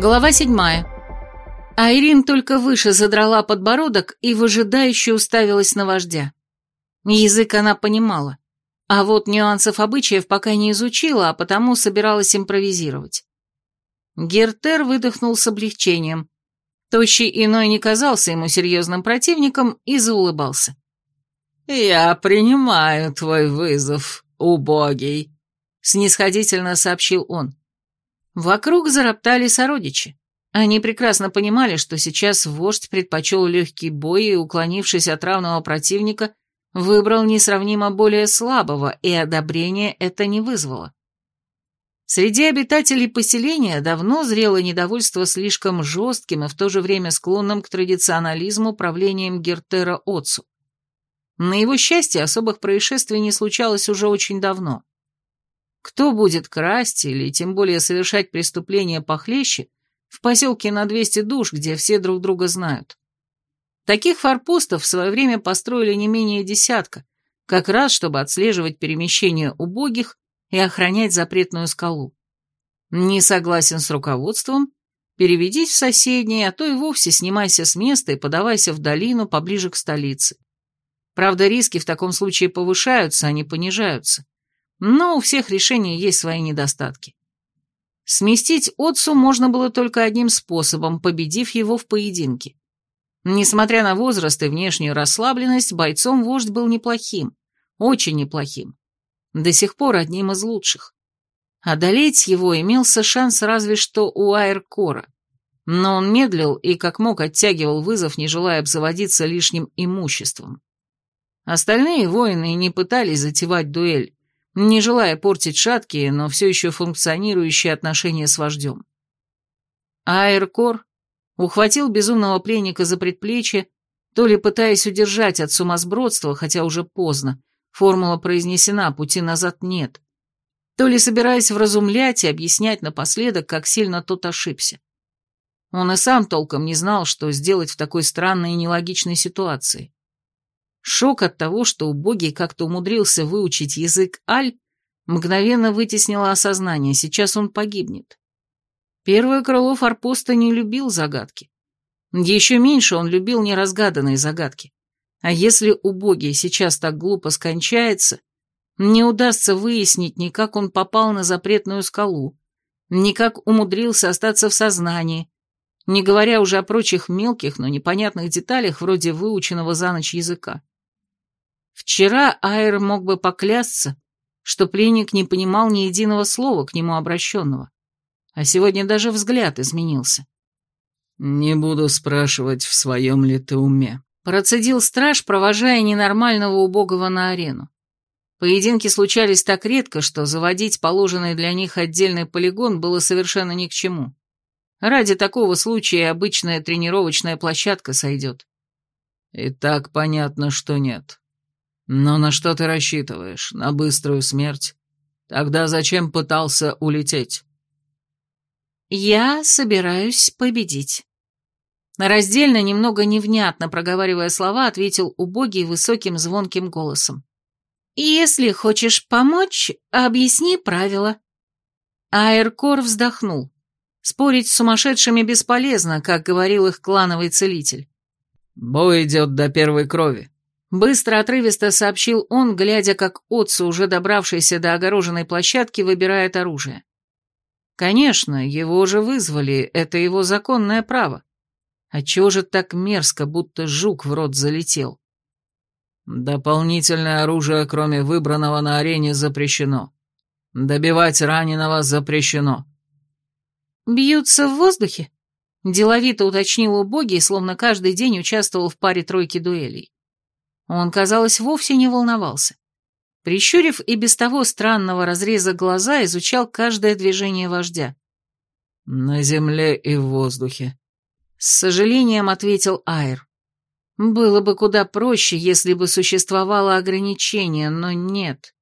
Глава седьмая. Айрин только выше задрала подбородок и выжидающе уставилась на вождя. Язык она понимала, а вот нюансов обычаев пока не изучила, а потому собиралась импровизировать. Гертер выдохнул с облегчением. Тощий иной не казался ему серьезным противником и заулыбался. «Я принимаю твой вызов, убогий», — снисходительно сообщил он. Вокруг зароптали сородичи. Они прекрасно понимали, что сейчас вождь предпочел легкий бой и, уклонившись от равного противника, выбрал несравнимо более слабого, и одобрение это не вызвало. Среди обитателей поселения давно зрело недовольство слишком жестким и в то же время склонным к традиционализму правлением Гертера Отцу. На его счастье особых происшествий не случалось уже очень давно. Кто будет красть или тем более совершать преступления похлеще в поселке на 200 душ, где все друг друга знают? Таких форпостов в свое время построили не менее десятка, как раз чтобы отслеживать перемещение убогих и охранять запретную скалу. Не согласен с руководством? Переведись в соседнее, а то и вовсе снимайся с места и подавайся в долину поближе к столице. Правда, риски в таком случае повышаются, а не понижаются. Но у всех решений есть свои недостатки. Сместить Отцу можно было только одним способом, победив его в поединке. Несмотря на возраст и внешнюю расслабленность, бойцом вождь был неплохим, очень неплохим. До сих пор одним из лучших. Одолеть его имелся шанс разве что у Айркора. Но он медлил и как мог оттягивал вызов, не желая обзаводиться лишним имуществом. Остальные воины не пытались затевать дуэль, не желая портить шаткие, но все еще функционирующие отношения с вождем. Айркор ухватил безумного пленника за предплечье, то ли пытаясь удержать от сумасбродства, хотя уже поздно, формула произнесена, пути назад нет, то ли собираясь вразумлять и объяснять напоследок, как сильно тот ошибся. Он и сам толком не знал, что сделать в такой странной и нелогичной ситуации. Шок от того, что убогий как-то умудрился выучить язык Аль, мгновенно вытеснило осознание, сейчас он погибнет. Первое крыло форпоста не любил загадки. Еще меньше он любил неразгаданные загадки. А если убогий сейчас так глупо скончается, не удастся выяснить ни как он попал на запретную скалу, ни как умудрился остаться в сознании, не говоря уже о прочих мелких, но непонятных деталях вроде выученного за ночь языка. Вчера Айр мог бы поклясться, что пленник не понимал ни единого слова к нему обращенного, а сегодня даже взгляд изменился. «Не буду спрашивать, в своем ли ты уме», — процедил страж, провожая ненормального убогого на арену. Поединки случались так редко, что заводить положенный для них отдельный полигон было совершенно ни к чему. Ради такого случая обычная тренировочная площадка сойдет. И так понятно, что нет. «Но на что ты рассчитываешь? На быструю смерть? Тогда зачем пытался улететь?» «Я собираюсь победить». Раздельно, немного невнятно проговаривая слова, ответил убогий высоким звонким голосом. «Если хочешь помочь, объясни правила». Аэркор вздохнул. Спорить с сумасшедшими бесполезно, как говорил их клановый целитель. «Бой идет до первой крови», Быстро, отрывисто сообщил он, глядя, как Отцу, уже добравшийся до огороженной площадки, выбирает оружие. Конечно, его же вызвали, это его законное право. А чего же так мерзко, будто жук в рот залетел? Дополнительное оружие, кроме выбранного на арене, запрещено. Добивать раненого запрещено. Бьются в воздухе? Деловито уточнил убогий, словно каждый день участвовал в паре тройки дуэлей. Он, казалось, вовсе не волновался. Прищурив и без того странного разреза глаза, изучал каждое движение вождя. «На земле и в воздухе», — с сожалением ответил Айр. «Было бы куда проще, если бы существовало ограничение, но нет.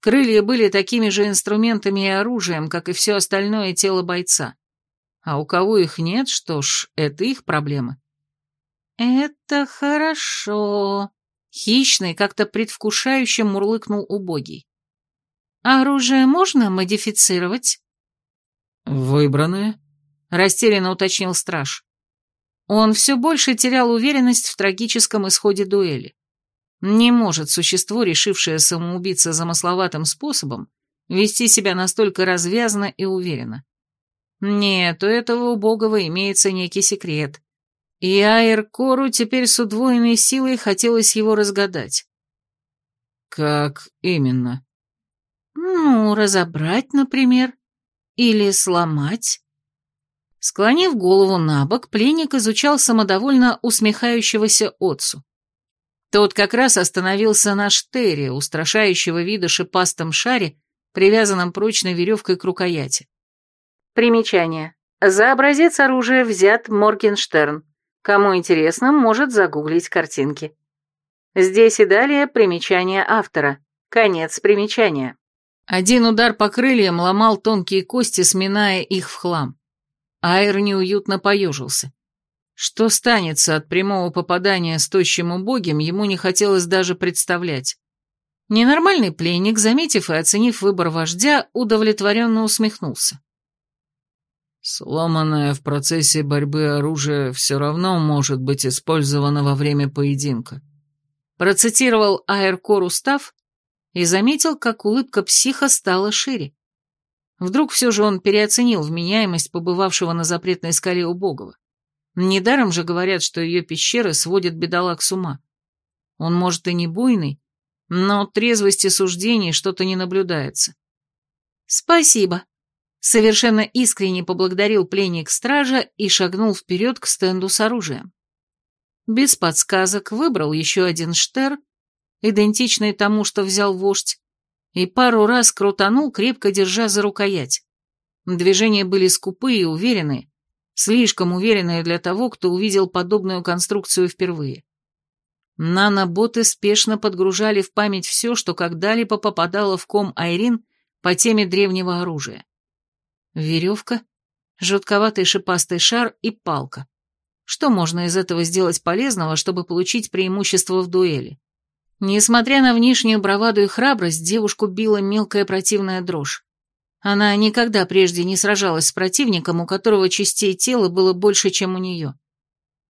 Крылья были такими же инструментами и оружием, как и все остальное тело бойца. А у кого их нет, что ж, это их проблема». «Это хорошо», Хищный, как-то предвкушающе мурлыкнул убогий. «Оружие можно модифицировать?» «Выбранное?» растерянно уточнил страж. Он все больше терял уверенность в трагическом исходе дуэли. Не может существо, решившее самоубиться замысловатым способом, вести себя настолько развязно и уверенно. Нет, у этого убогого имеется некий секрет. И Айр-Кору теперь с удвоенной силой хотелось его разгадать. «Как именно?» «Ну, разобрать, например. Или сломать». Склонив голову на бок, пленник изучал самодовольно усмехающегося отцу. Тот как раз остановился на штере, устрашающего вида шипастом шаре, привязанном прочной веревкой к рукояти. Примечание. За образец оружия взят Моргенштерн. Кому интересно, может загуглить картинки. Здесь и далее примечание автора. Конец примечания. Один удар по крыльям ломал тонкие кости, сминая их в хлам. Айр неуютно поежился. Что станется от прямого попадания с тощим убогим, ему не хотелось даже представлять. Ненормальный пленник, заметив и оценив выбор вождя, удовлетворенно усмехнулся. Сломанное в процессе борьбы оружие все равно может быть использовано во время поединка. Процитировал Айркор устав и заметил, как улыбка психа стала шире. Вдруг все же он переоценил вменяемость побывавшего на запретной скале убогого. Недаром же говорят, что ее пещеры сводят бедолаг с ума. Он, может, и не буйный, но трезвости суждений что-то не наблюдается. «Спасибо», — совершенно искренне поблагодарил пленник стража и шагнул вперед к стенду с оружием. Без подсказок выбрал еще один штер, идентичный тому, что взял вождь, и пару раз крутанул, крепко держа за рукоять. Движения были скупые и уверенные, слишком уверенные для того, кто увидел подобную конструкцию впервые. Наноботы спешно подгружали в память все, что когда-либо попадало в ком Айрин по теме древнего оружия. Веревка, жутковатый шипастый шар и палка. Что можно из этого сделать полезного, чтобы получить преимущество в дуэли? Несмотря на внешнюю браваду и храбрость, девушку била мелкая противная дрожь. Она никогда прежде не сражалась с противником, у которого частей тела было больше, чем у нее.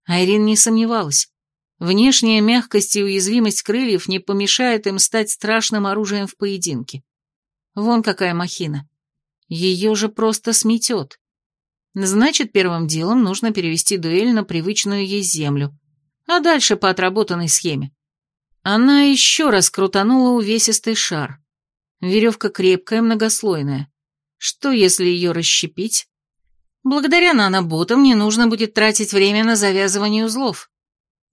Айрин не сомневалась. Внешняя мягкость и уязвимость крыльев не помешает им стать страшным оружием в поединке. Вон какая махина. Ее же просто сметет. Значит, первым делом нужно перевести дуэль на привычную ей землю, а дальше по отработанной схеме. Она еще раз крутанула увесистый шар. Веревка крепкая, многослойная. Что, если ее расщепить? Благодаря наноботам не нужно будет тратить время на завязывание узлов.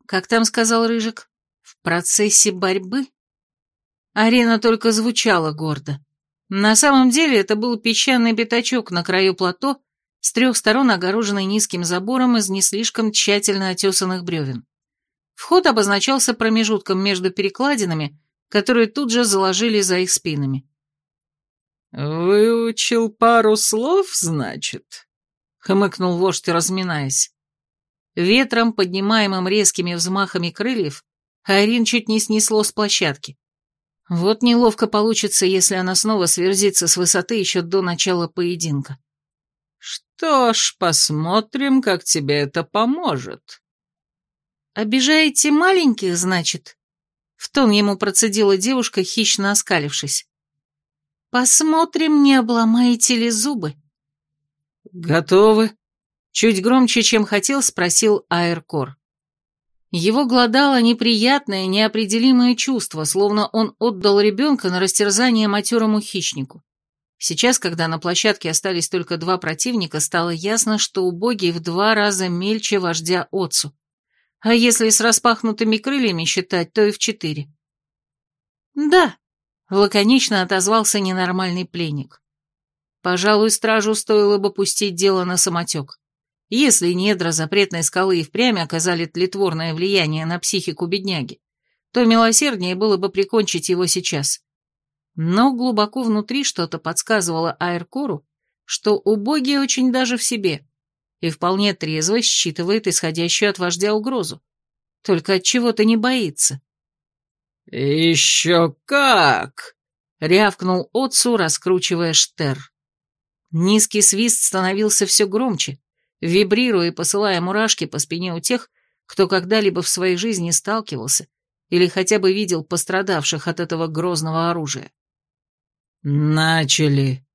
Как там сказал Рыжик? В процессе борьбы? Арена только звучала гордо. На самом деле это был песчаный пятачок на краю плато, с трех сторон огороженный низким забором из не слишком тщательно отесанных бревен. Вход обозначался промежутком между перекладинами, которые тут же заложили за их спинами. «Выучил пару слов, значит?» — хмыкнул вождь, разминаясь. Ветром, поднимаемым резкими взмахами крыльев, Айрин чуть не снесло с площадки. Вот неловко получится, если она снова сверзится с высоты еще до начала поединка. «Что ж, посмотрим, как тебе это поможет». «Обижаете маленьких, значит?» В тон ему процедила девушка, хищно оскалившись. «Посмотрим, не обломаете ли зубы». «Готовы?» Чуть громче, чем хотел, спросил Айркор. Его глодало неприятное, неопределимое чувство, словно он отдал ребенка на растерзание матерому хищнику. Сейчас, когда на площадке остались только два противника, стало ясно, что убогий в два раза мельче вождя Отцу. А если с распахнутыми крыльями считать, то и в четыре. «Да», — лаконично отозвался ненормальный пленник. «Пожалуй, стражу стоило бы пустить дело на самотек. Если недра запретной скалы и впрямь оказали тлетворное влияние на психику бедняги, то милосерднее было бы прикончить его сейчас. Но глубоко внутри что-то подсказывало Айркору, что убогий очень даже в себе и вполне трезво считывает исходящую от вождя угрозу. Только от чего-то не боится. «Еще как!» — рявкнул Отцу, раскручивая штер. Низкий свист становился все громче, вибрируя и посылая мурашки по спине у тех, кто когда-либо в своей жизни сталкивался или хотя бы видел пострадавших от этого грозного оружия. «Начали!»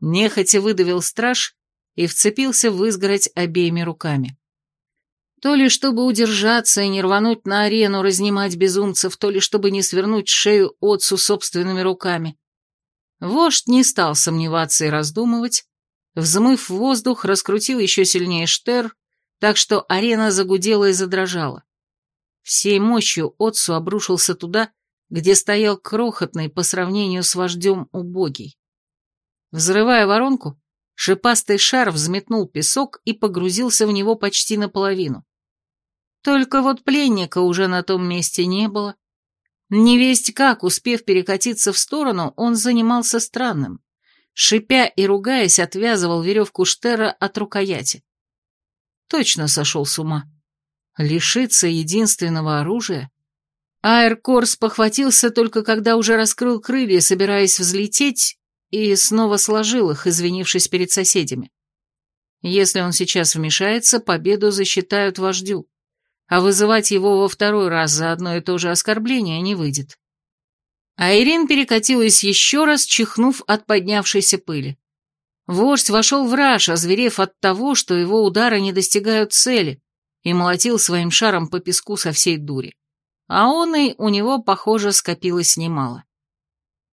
Нехотя выдавил страж и вцепился в изгородь обеими руками. То ли чтобы удержаться и не рвануть на арену разнимать безумцев, то ли чтобы не свернуть шею отцу собственными руками. Вождь не стал сомневаться и раздумывать, взмыв в воздух, раскрутил еще сильнее штер, так что арена загудела и задрожала. Всей мощью отцу обрушился туда, где стоял крохотный по сравнению с вождем убогий. Взрывая воронку, шипастый шар взметнул песок и погрузился в него почти наполовину. Только вот пленника уже на том месте не было. Невесть как, успев перекатиться в сторону, он занимался странным. Шипя и ругаясь, отвязывал веревку Штера от рукояти. Точно сошел с ума. Лишиться единственного оружия? Аэркорс похватился только когда уже раскрыл крылья, собираясь взлететь, и снова сложил их, извинившись перед соседями. Если он сейчас вмешается, победу засчитают вождю а вызывать его во второй раз за одно и то же оскорбление не выйдет. А Ирин перекатилась еще раз, чихнув от поднявшейся пыли. Вождь вошел в раж, озверев от того, что его удары не достигают цели, и молотил своим шаром по песку со всей дури. А он и у него, похоже, скопилось немало.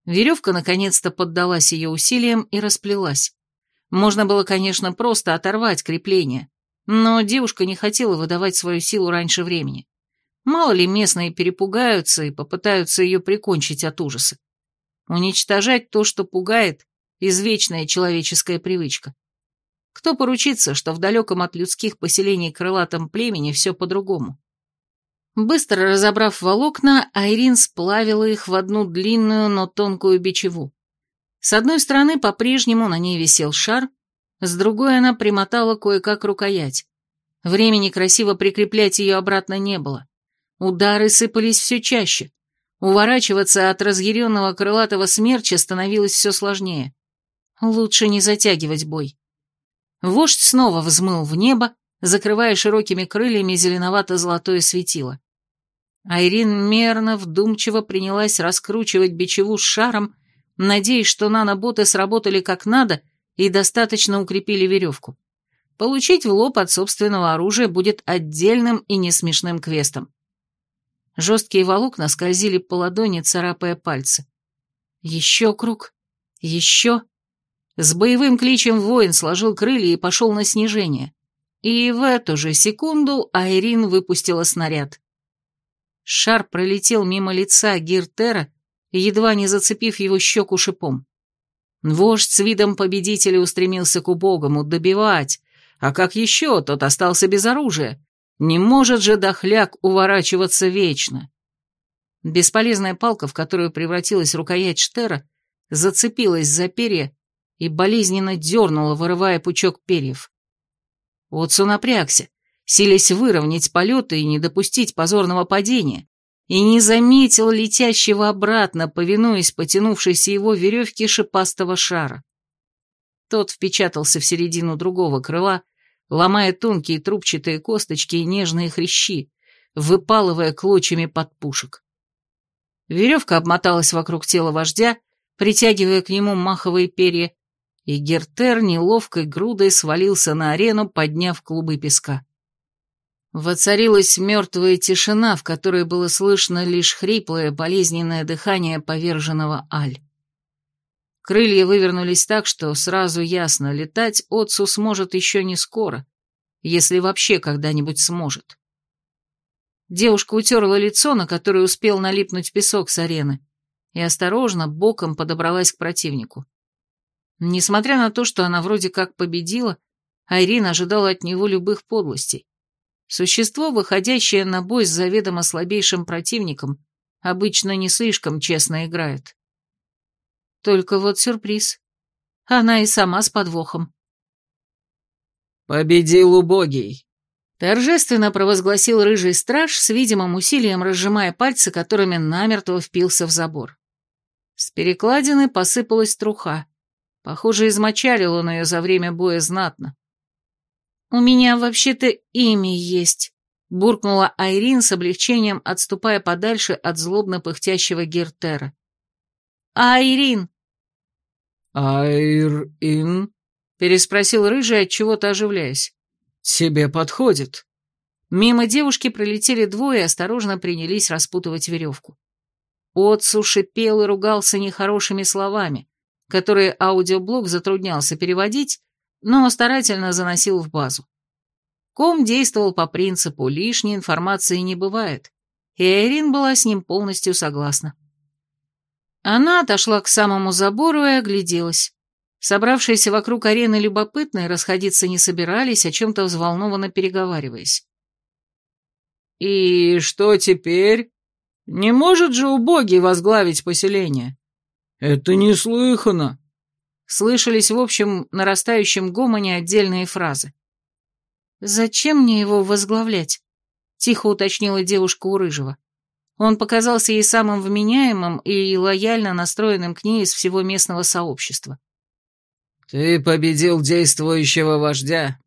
Веревка наконец-то поддалась ее усилиям и расплелась. Можно было, конечно, просто оторвать крепление, но девушка не хотела выдавать свою силу раньше времени. Мало ли местные перепугаются и попытаются ее прикончить от ужаса. Уничтожать то, что пугает, извечная человеческая привычка. Кто поручится, что в далеком от людских поселений крылатом племени все по-другому? Быстро разобрав волокна, Айрин сплавила их в одну длинную, но тонкую бичеву. С одной стороны по-прежнему на ней висел шар, с другой она примотала кое-как рукоять. Времени красиво прикреплять ее обратно не было. Удары сыпались все чаще. Уворачиваться от разъяренного крылатого смерча становилось все сложнее. Лучше не затягивать бой. Вождь снова взмыл в небо, закрывая широкими крыльями зеленовато-золотое светило. Айрин мерно, вдумчиво принялась раскручивать бичеву с шаром, надеясь, что наноботы сработали как надо — и достаточно укрепили веревку. Получить в лоб от собственного оружия будет отдельным и несмешным квестом. Жесткие волокна скользили по ладони, царапая пальцы. Еще круг. Еще. С боевым кличем воин сложил крылья и пошел на снижение. И в эту же секунду Айрин выпустила снаряд. Шар пролетел мимо лица Гиртера, едва не зацепив его щеку шипом. Вождь с видом победителя устремился к убогому добивать, а как еще, тот остался без оружия. Не может же дохляк уворачиваться вечно. Бесполезная палка, в которую превратилась рукоять Штера, зацепилась за перья и болезненно дернула, вырывая пучок перьев. Отцу напрягся, силясь выровнять полеты и не допустить позорного падения, и не заметил летящего обратно, повинуясь потянувшейся его веревке шипастого шара. Тот впечатался в середину другого крыла, ломая тонкие трубчатые косточки и нежные хрящи, выпалывая клочьями под пушек. Веревка обмоталась вокруг тела вождя, притягивая к нему маховые перья, и Гертер неловкой грудой свалился на арену, подняв клубы песка. Воцарилась мертвая тишина, в которой было слышно лишь хриплое, болезненное дыхание поверженного Аль. Крылья вывернулись так, что сразу ясно, летать Отцу сможет еще не скоро, если вообще когда-нибудь сможет. Девушка утерла лицо, на которое успел налипнуть песок с арены, и осторожно, боком подобралась к противнику. Несмотря на то, что она вроде как победила, Айрин ожидала от него любых подлостей. Существо, выходящее на бой с заведомо слабейшим противником, обычно не слишком честно играет. Только вот сюрприз. Она и сама с подвохом. «Победил убогий!» Торжественно провозгласил рыжий страж, с видимым усилием разжимая пальцы, которыми намертво впился в забор. С перекладины посыпалась труха. Похоже, измочалил он ее за время боя знатно. «У меня вообще-то имя есть», — буркнула Айрин с облегчением, отступая подальше от злобно пыхтящего Гертера. «Айрин!» «Айр-ин?» — переспросил Рыжий, от чего то оживляясь. «Тебе подходит». Мимо девушки пролетели двое и осторожно принялись распутывать веревку. Отцу шипел и ругался нехорошими словами, которые аудиоблог затруднялся переводить, но старательно заносил в базу. Ком действовал по принципу «лишней информации не бывает», и Айрин была с ним полностью согласна. Она отошла к самому забору и огляделась. Собравшиеся вокруг арены любопытные расходиться не собирались, о чем-то взволнованно переговариваясь. «И что теперь? Не может же убогий возглавить поселение?» «Это неслыханно!» Слышались в общем нарастающем гомоне отдельные фразы. «Зачем мне его возглавлять?» — тихо уточнила девушка у Рыжего. Он показался ей самым вменяемым и лояльно настроенным к ней из всего местного сообщества. «Ты победил действующего вождя».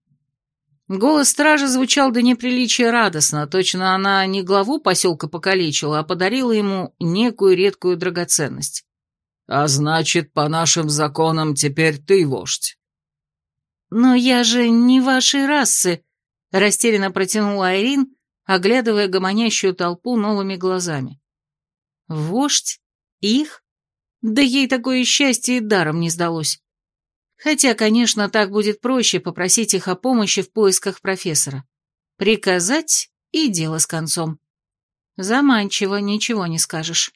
Голос стража звучал до неприличия радостно, точно она не главу поселка покалечила, а подарила ему некую редкую драгоценность. «А значит, по нашим законам теперь ты вождь». «Но я же не вашей расы», — растерянно протянула Айрин, оглядывая гомонящую толпу новыми глазами. «Вождь? Их? Да ей такое счастье и даром не сдалось. Хотя, конечно, так будет проще попросить их о помощи в поисках профессора. Приказать и дело с концом. Заманчиво, ничего не скажешь.